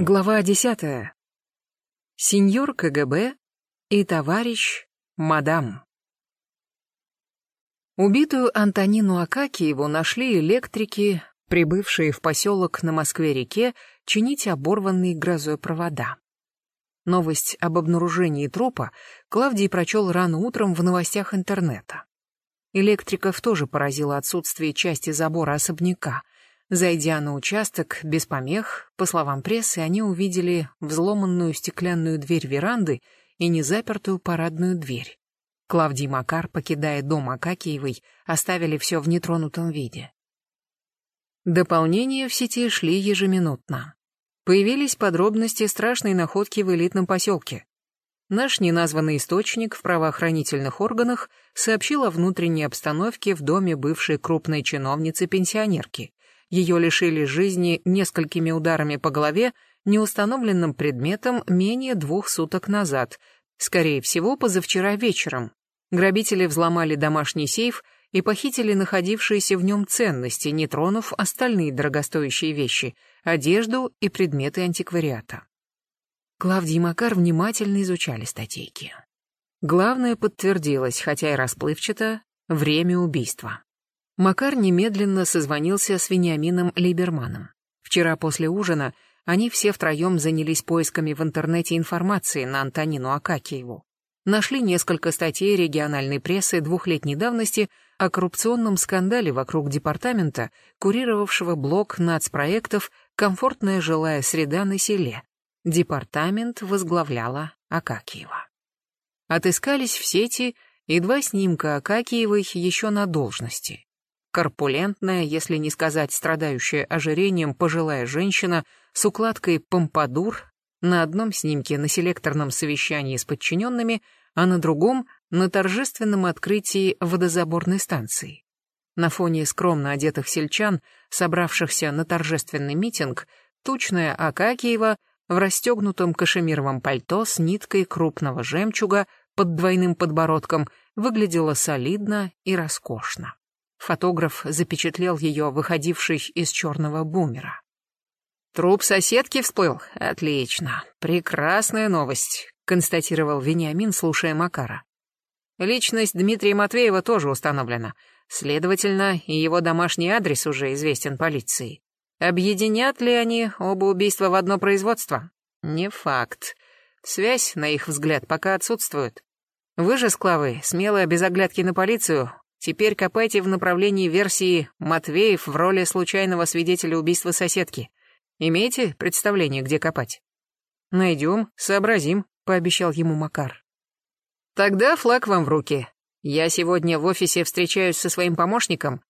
Глава десятая. Сеньор КГБ и товарищ мадам. Убитую Антонину Акакиеву нашли электрики, прибывшие в поселок на Москве-реке чинить оборванные грозой провода. Новость об обнаружении трупа Клавдий прочел рано утром в новостях интернета. Электриков тоже поразило отсутствие части забора особняка — Зайдя на участок без помех, по словам прессы, они увидели взломанную стеклянную дверь веранды и незапертую парадную дверь. Клавдий Макар, покидая дом Акакиевой, оставили все в нетронутом виде. Дополнения в сети шли ежеминутно. Появились подробности страшной находки в элитном поселке. Наш неназванный источник в правоохранительных органах сообщил о внутренней обстановке в доме бывшей крупной чиновницы-пенсионерки. Ее лишили жизни несколькими ударами по голове неустановленным предметом менее двух суток назад, скорее всего, позавчера вечером. Грабители взломали домашний сейф и похитили находившиеся в нем ценности, не тронув остальные дорогостоящие вещи, одежду и предметы антиквариата. Клавдий и Макар внимательно изучали статейки. Главное подтвердилось, хотя и расплывчато, время убийства. Макар немедленно созвонился с Вениамином Либерманом. Вчера после ужина они все втроем занялись поисками в интернете информации на Антонину Акакиеву. Нашли несколько статей региональной прессы двухлетней давности о коррупционном скандале вокруг департамента, курировавшего блок нацпроектов «Комфортная жилая среда на селе». Департамент возглавляла Акакиева. Отыскались в сети и два снимка Акакиевой еще на должности корпулентная, если не сказать страдающая ожирением пожилая женщина с укладкой помпадур, на одном снимке на селекторном совещании с подчиненными, а на другом — на торжественном открытии водозаборной станции. На фоне скромно одетых сельчан, собравшихся на торжественный митинг, тучная Акакиева в расстегнутом кашемировом пальто с ниткой крупного жемчуга под двойным подбородком выглядела солидно и роскошно. Фотограф запечатлел ее, выходившей из черного бумера. «Труп соседки всплыл? Отлично. Прекрасная новость», — констатировал Вениамин, слушая Макара. «Личность Дмитрия Матвеева тоже установлена. Следовательно, и его домашний адрес уже известен полиции. Объединят ли они оба убийства в одно производство? Не факт. Связь, на их взгляд, пока отсутствует. Вы же, Склавы, смело, без оглядки на полицию, Теперь копайте в направлении версии Матвеев в роли случайного свидетеля убийства соседки. Имеете представление, где копать? Найдем, сообразим, пообещал ему Макар. Тогда флаг вам в руки. Я сегодня в офисе встречаюсь со своим помощником.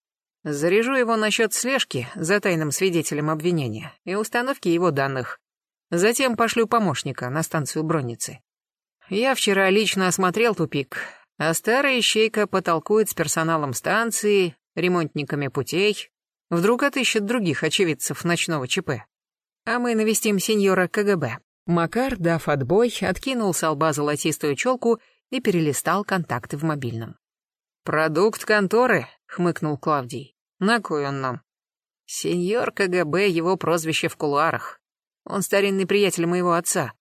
Заряжу его насчет слежки за тайным свидетелем обвинения и установки его данных. Затем пошлю помощника на станцию Бронницы. Я вчера лично осмотрел тупик, а старая ищейка потолкует с персоналом станции, ремонтниками путей. Вдруг отыщет других очевидцев ночного ЧП. А мы навестим сеньора КГБ. Макар, дав отбой, откинул с лба золотистую челку и перелистал контакты в мобильном. «Продукт конторы», — хмыкнул Клавдий. «На кой он нам?» «Сеньор КГБ, его прозвище в кулуарах. Он старинный приятель моего отца.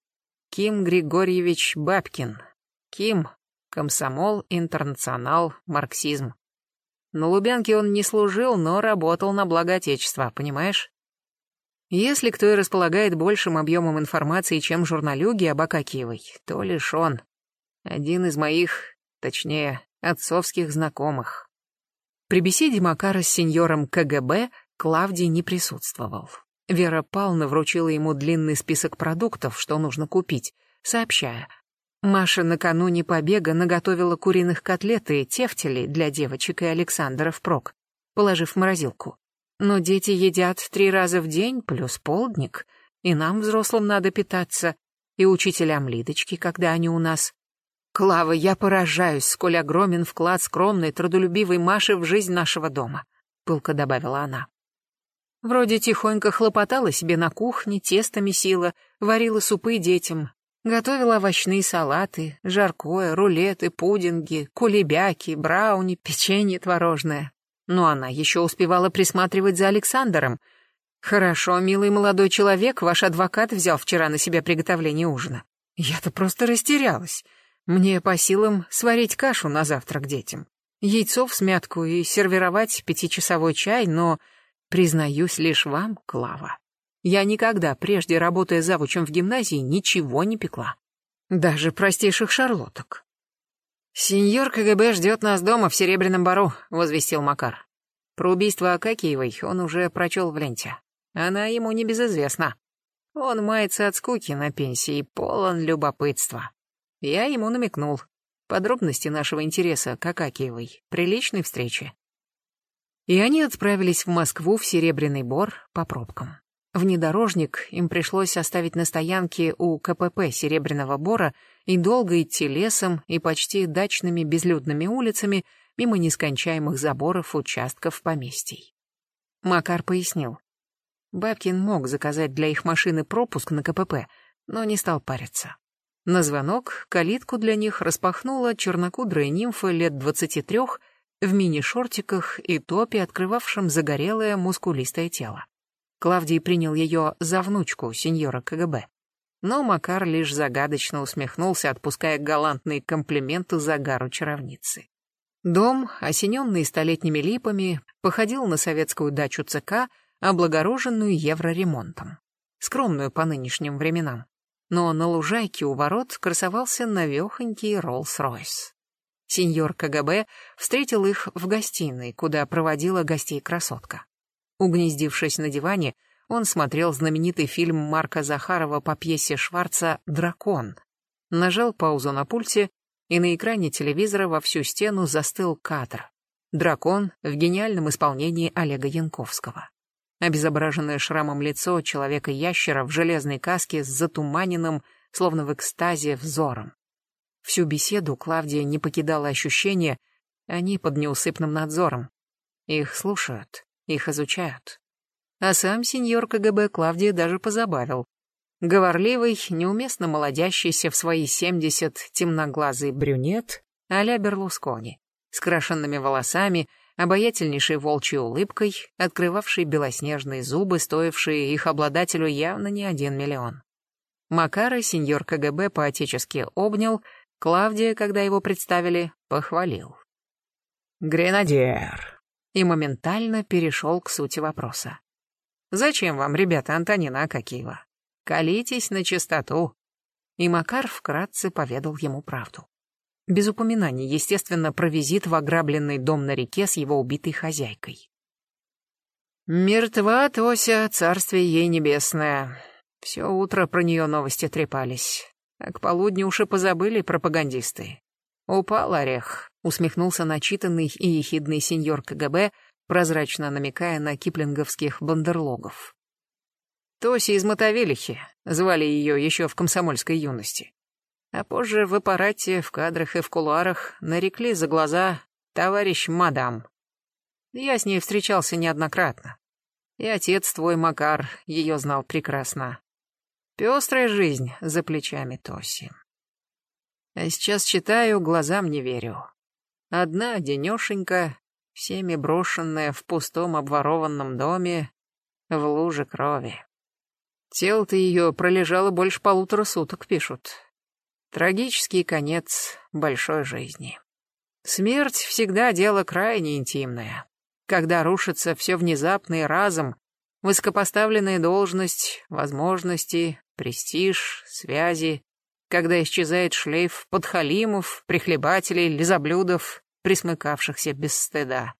Ким Григорьевич Бабкин. Ким Комсомол, интернационал, марксизм. На Лубянке он не служил, но работал на благо Отечества, понимаешь? Если кто и располагает большим объемом информации, чем журналюги об Акакиевой, то лишь он. Один из моих, точнее, отцовских знакомых. При беседе Макара с сеньором КГБ Клавдий не присутствовал. Вера Павловна вручила ему длинный список продуктов, что нужно купить, сообщая, Маша накануне побега наготовила куриных котлет и тефтели для девочек и Александра впрок, положив в морозилку. Но дети едят три раза в день, плюс полдник, и нам, взрослым, надо питаться, и учителям Лидочки, когда они у нас. Клава, я поражаюсь, сколь огромен вклад скромной, трудолюбивой Маши в жизнь нашего дома, пылко добавила она. Вроде тихонько хлопотала себе на кухне, тесто месила, варила супы детям, Готовила овощные салаты, жаркое, рулеты, пудинги, кулебяки, брауни, печенье творожное. Но она еще успевала присматривать за Александром. Хорошо, милый молодой человек, ваш адвокат взял вчера на себя приготовление ужина. Я-то просто растерялась. Мне по силам сварить кашу на завтрак детям, яйцо в смятку и сервировать пятичасовой чай, но, признаюсь лишь вам, Клава, я никогда, прежде работая завучем в гимназии, ничего не пекла. Даже простейших шарлоток. «Сеньор КГБ ждет нас дома в Серебряном Бару», — возвестил Макар. Про убийство Акакиевой он уже прочел в ленте. Она ему не безызвестна. Он мается от скуки на пенсии, полон любопытства. Я ему намекнул. Подробности нашего интереса к Акакиевой, приличной встречи. И они отправились в Москву в Серебряный Бор по пробкам. Внедорожник им пришлось оставить на стоянке у КПП Серебряного Бора и долго идти лесом и почти дачными безлюдными улицами мимо нескончаемых заборов участков поместий. Макар пояснил. Бабкин мог заказать для их машины пропуск на КПП, но не стал париться. На звонок калитку для них распахнула чернокудрая нимфа лет двадцати трех в мини-шортиках и топе, открывавшем загорелое мускулистое тело. Клавдий принял ее за внучку сеньора КГБ. Но Макар лишь загадочно усмехнулся, отпуская галантные комплименты загару чаровницы. Дом, осененный столетними липами, походил на советскую дачу ЦК, облагороженную евроремонтом. Скромную по нынешним временам. Но на лужайке у ворот красовался навехонький Роллс-Ройс. Сеньор КГБ встретил их в гостиной, куда проводила гостей красотка. Угнездившись на диване, он смотрел знаменитый фильм Марка Захарова по пьесе Шварца «Дракон». Нажал паузу на пульте, и на экране телевизора во всю стену застыл кадр. «Дракон» в гениальном исполнении Олега Янковского. Обезображенное шрамом лицо человека-ящера в железной каске с затуманенным, словно в экстазе, взором. Всю беседу Клавдия не покидала ощущение, они под неусыпным надзором. Их слушают, их изучают. А сам сеньор КГБ Клавдия даже позабавил. Говорливый, неуместно молодящийся в свои семьдесят темноглазый брюнет а-ля Берлускони, с крашенными волосами, обаятельнейшей волчьей улыбкой, открывавшей белоснежные зубы, стоившие их обладателю явно не один миллион. Макара сеньор КГБ поотечески обнял, Клавдия, когда его представили, похвалил. «Гренадер!» И моментально перешел к сути вопроса. «Зачем вам, ребята, Антонина Акакиева? Колитесь на чистоту!» И Макар вкратце поведал ему правду без упоминаний, естественно, про визит в ограбленный дом на реке с его убитой хозяйкой. Мертва Тося, царствие ей небесное. Все утро про нее новости трепались. А к полудню уж и позабыли пропагандисты. Упал орех, усмехнулся начитанный и ехидный сеньор КГБ, прозрачно намекая на киплинговских бандерлогов. Тося из Мотовилихи, звали ее еще в комсомольской юности а позже в аппарате, в кадрах и в кулуарах нарекли за глаза «товарищ мадам». Я с ней встречался неоднократно. И отец твой, Макар, ее знал прекрасно. Пестрая жизнь за плечами Тоси. А сейчас читаю, глазам не верю. Одна денешенька, всеми брошенная в пустом обворованном доме, в луже крови. Тело-то ее пролежало больше полутора суток, пишут. Трагический конец большой жизни. Смерть всегда дело крайне интимное. Когда рушится все внезапно и разом, высокопоставленная должность, возможности, престиж, связи, когда исчезает шлейф подхалимов, прихлебателей, лизоблюдов, присмыкавшихся без стыда.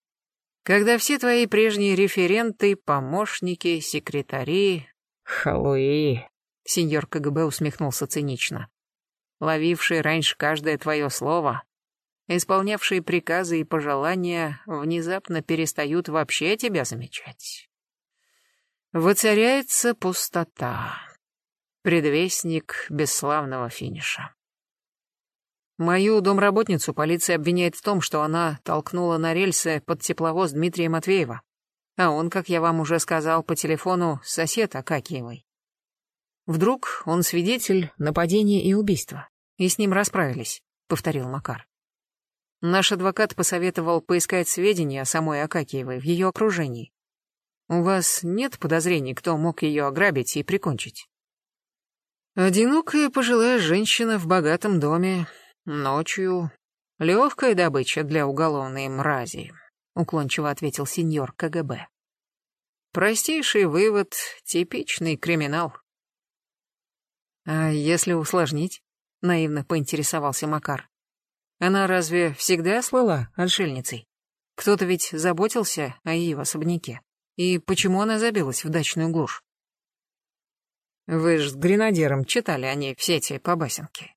Когда все твои прежние референты, помощники, секретари... Халуи. Сеньор КГБ усмехнулся цинично ловившие раньше каждое твое слово, исполнявшие приказы и пожелания, внезапно перестают вообще тебя замечать. Воцаряется пустота, предвестник бесславного финиша. Мою домработницу полиция обвиняет в том, что она толкнула на рельсы под тепловоз Дмитрия Матвеева, а он, как я вам уже сказал по телефону, сосед Акакиевой. Вдруг он свидетель нападения и убийства, и с ним расправились, повторил Макар. Наш адвокат посоветовал поискать сведения о самой Акакиевой в ее окружении. У вас нет подозрений, кто мог ее ограбить и прикончить? Одинокая пожилая женщина в богатом доме, ночью. Легкая добыча для уголовной мрази, уклончиво ответил сеньор КГБ. Простейший вывод, типичный криминал. А если усложнить? Наивно поинтересовался Макар. Она разве всегда слыла отшельницей? Кто-то ведь заботился о ее особняке. И почему она забилась в дачную глушь? Вы ж с гренадером читали о ней все эти побасенки.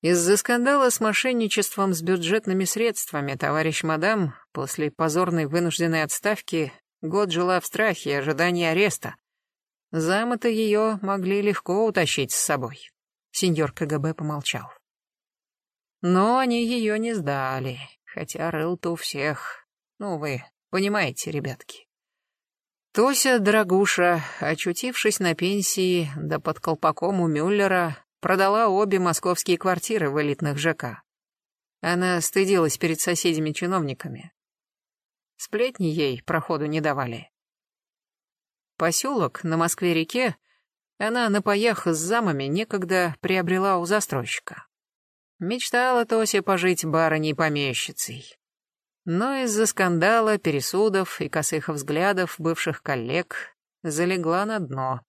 Из-за скандала с мошенничеством с бюджетными средствами товарищ мадам после позорной вынужденной отставки год жила в страхе и ожидании ареста. Замы-то ее могли легко утащить с собой. Сеньор КГБ помолчал. Но они ее не сдали, хотя рыл-то у всех. Ну, вы понимаете, ребятки. Тося, дорогуша, очутившись на пенсии, да под колпаком у Мюллера, продала обе московские квартиры в элитных ЖК. Она стыдилась перед соседями-чиновниками. Сплетни ей проходу не давали. Поселок на Москве-реке она на паях с замами некогда приобрела у застройщика. Мечтала Тося пожить барыней-помещицей. Но из-за скандала, пересудов и косых взглядов бывших коллег залегла на дно.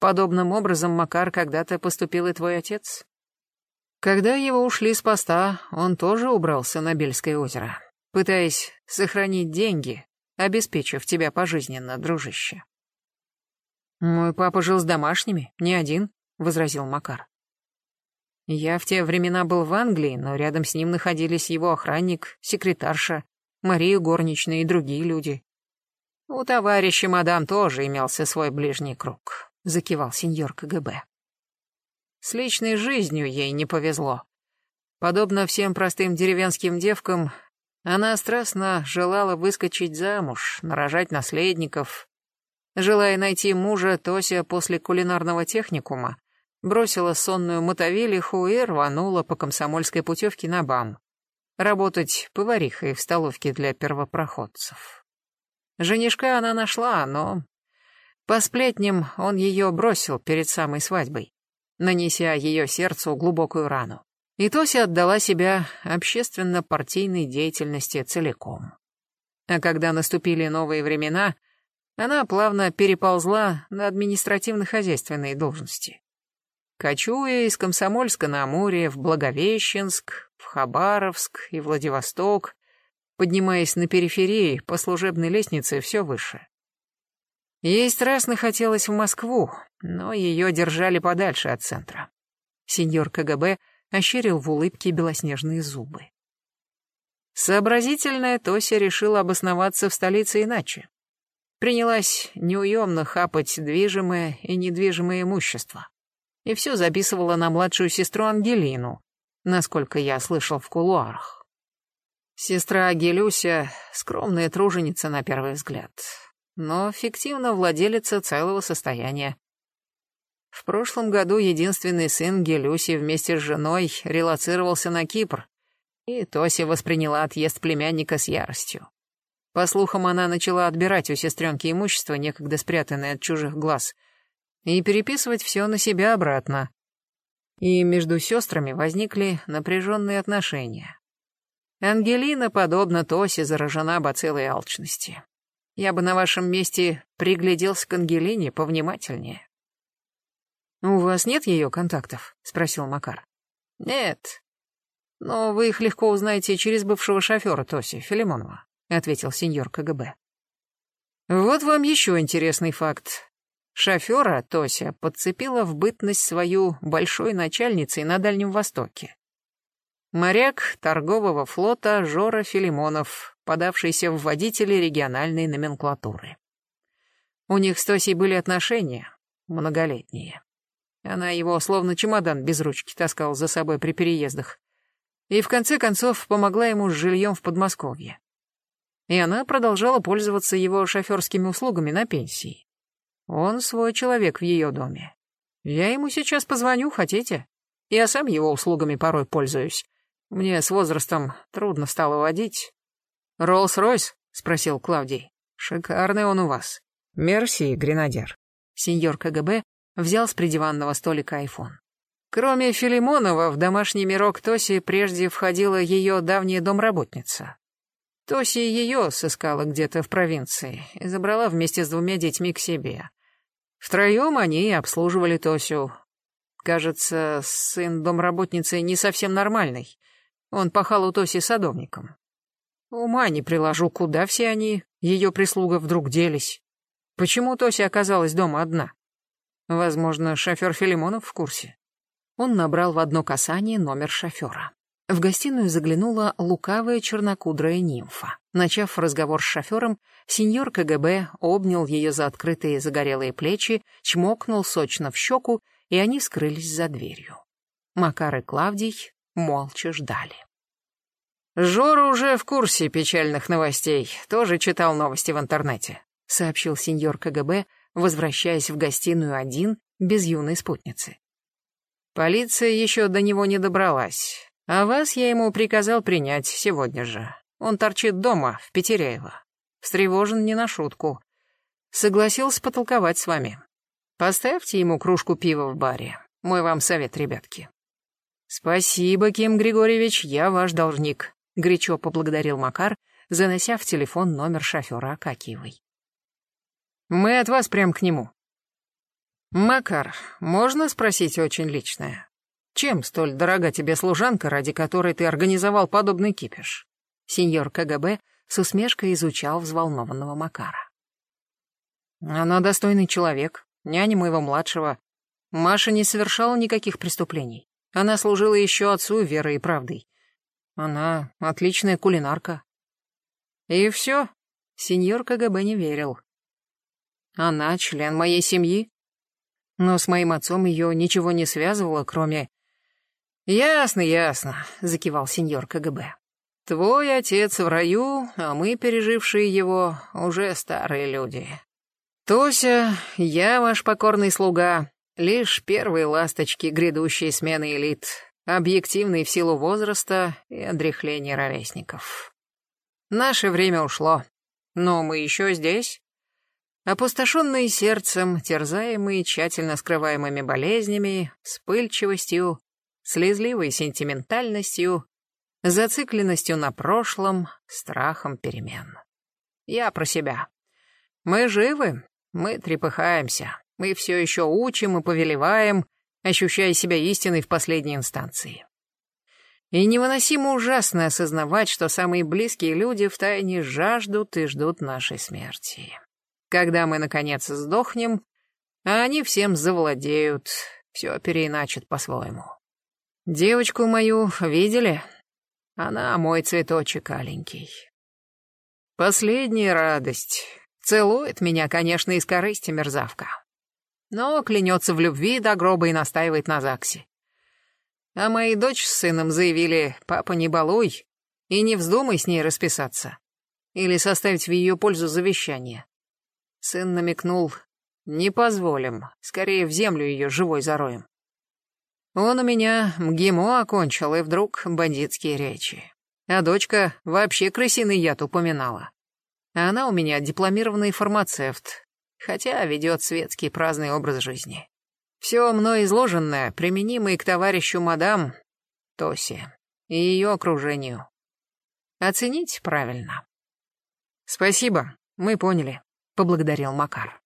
Подобным образом, Макар, когда-то поступил и твой отец. Когда его ушли с поста, он тоже убрался на Бельское озеро, пытаясь сохранить деньги, обеспечив тебя пожизненно, дружище. «Мой папа жил с домашними, не один», — возразил Макар. Я в те времена был в Англии, но рядом с ним находились его охранник, секретарша, Мария Горничная и другие люди. У товарища мадам тоже имелся свой ближний круг, закивал сеньор КГБ. С личной жизнью ей не повезло. Подобно всем простым деревенским девкам, она страстно желала выскочить замуж, нарожать наследников. Желая найти мужа, Тося после кулинарного техникума бросила сонную мотовилиху и рванула по комсомольской путевке на БАМ. Работать поварихой в столовке для первопроходцев. Женишка она нашла, но... По сплетням он ее бросил перед самой свадьбой, нанеся ее сердцу глубокую рану. И Тося отдала себя общественно-партийной деятельности целиком. А когда наступили новые времена, она плавно переползла на административно-хозяйственные должности кочуя из Комсомольска на Амуре в Благовещенск, в Хабаровск и Владивосток, поднимаясь на периферии по служебной лестнице все выше. Ей страстно хотелось в Москву, но ее держали подальше от центра. Сеньор КГБ ощерил в улыбке белоснежные зубы. Сообразительная Тося решила обосноваться в столице иначе. Принялась неуемно хапать движимое и недвижимое имущество и все записывала на младшую сестру Ангелину, насколько я слышал в кулуарах. Сестра Агелюся — скромная труженица на первый взгляд, но фиктивно владелица целого состояния. В прошлом году единственный сын Гелюси вместе с женой релацировался на Кипр, и Тося восприняла отъезд племянника с яростью. По слухам, она начала отбирать у сестренки имущество, некогда спрятанное от чужих глаз — и переписывать все на себя обратно. И между сестрами возникли напряженные отношения. Ангелина, подобно Тосе, заражена бациллой алчности. Я бы на вашем месте пригляделся к Ангелине повнимательнее. «У вас нет ее контактов?» — спросил Макар. «Нет. Но вы их легко узнаете через бывшего шофера Тоси, Филимонова», — ответил сеньор КГБ. «Вот вам еще интересный факт. Шофера Тося подцепила в бытность свою большой начальницей на Дальнем Востоке. Моряк торгового флота Жора Филимонов, подавшийся в водители региональной номенклатуры. У них с Тосей были отношения, многолетние. Она его словно чемодан без ручки таскала за собой при переездах. И в конце концов помогла ему с жильем в Подмосковье. И она продолжала пользоваться его шоферскими услугами на пенсии. Он свой человек в ее доме. Я ему сейчас позвоню, хотите? Я сам его услугами порой пользуюсь. Мне с возрастом трудно стало водить. «Роллс-Ройс?» — спросил Клавдий. Шикарный он у вас. Мерси, гренадер. Сеньор КГБ взял с придиванного столика айфон. Кроме Филимонова, в домашний мирок Тоси прежде входила ее давняя домработница. Тоси ее сыскала где-то в провинции и забрала вместе с двумя детьми к себе. Втроем они обслуживали Тосю. Кажется, сын домработницы не совсем нормальный. Он пахал у Тоси садовником. Ума не приложу, куда все они, ее прислуга, вдруг делись. Почему Тося оказалась дома одна? Возможно, шофер Филимонов в курсе. Он набрал в одно касание номер шофера. В гостиную заглянула лукавая чернокудрая нимфа. Начав разговор с шофером, сеньор КГБ обнял ее за открытые загорелые плечи, чмокнул сочно в щеку, и они скрылись за дверью. Макар и Клавдий молча ждали. «Жора уже в курсе печальных новостей, тоже читал новости в интернете», сообщил сеньор КГБ, возвращаясь в гостиную один, без юной спутницы. Полиция еще до него не добралась, а вас я ему приказал принять сегодня же. Он торчит дома, в Петеряево. Встревожен не на шутку. Согласился потолковать с вами. Поставьте ему кружку пива в баре. Мой вам совет, ребятки. Спасибо, Ким Григорьевич, я ваш должник, горячо поблагодарил Макар, занося в телефон номер шофера Акакиевой. Мы от вас прям к нему. «Макар, можно спросить очень личное? Чем столь дорога тебе служанка, ради которой ты организовал подобный кипиш?» Сеньор КГБ с усмешкой изучал взволнованного Макара. «Она достойный человек, няня моего младшего. Маша не совершала никаких преступлений. Она служила еще отцу верой и правдой. Она отличная кулинарка». «И все?» Сеньор КГБ не верил. «Она член моей семьи?» но с моим отцом ее ничего не связывало, кроме... «Ясно, ясно», — закивал сеньор КГБ. «Твой отец в раю, а мы, пережившие его, уже старые люди. Тося, я ваш покорный слуга, лишь первые ласточки грядущей смены элит, объективные в силу возраста и отрехления ровесников. Наше время ушло, но мы еще здесь, Опустошенные сердцем, терзаемые тщательно скрываемыми болезнями, вспыльчивостью, слезливой сентиментальностью, зацикленностью на прошлом, страхом перемен. Я про себя. Мы живы, мы трепыхаемся, мы все еще учим и повелеваем, ощущая себя истиной в последней инстанции. И невыносимо ужасно осознавать, что самые близкие люди втайне жаждут и ждут нашей смерти когда мы, наконец, сдохнем, а они всем завладеют, все переиначат по-своему. Девочку мою видели? Она мой цветочек аленький. Последняя радость. Целует меня, конечно, из корысти мерзавка. Но клянется в любви до гроба и настаивает на ЗАГСе. А мои дочь с сыном заявили, папа, не балуй и не вздумай с ней расписаться. Или составить в ее пользу завещание. Сын намекнул, не позволим, скорее в землю ее живой зароем. Он у меня МГИМО окончил, и вдруг бандитские речи. А дочка вообще крысиный яд упоминала. Она у меня дипломированный фармацевт, хотя ведет светский праздный образ жизни. Все мной изложенное применимо и к товарищу мадам Тосе и ее окружению. Оценить правильно. Спасибо, мы поняли поблагодарил Макар.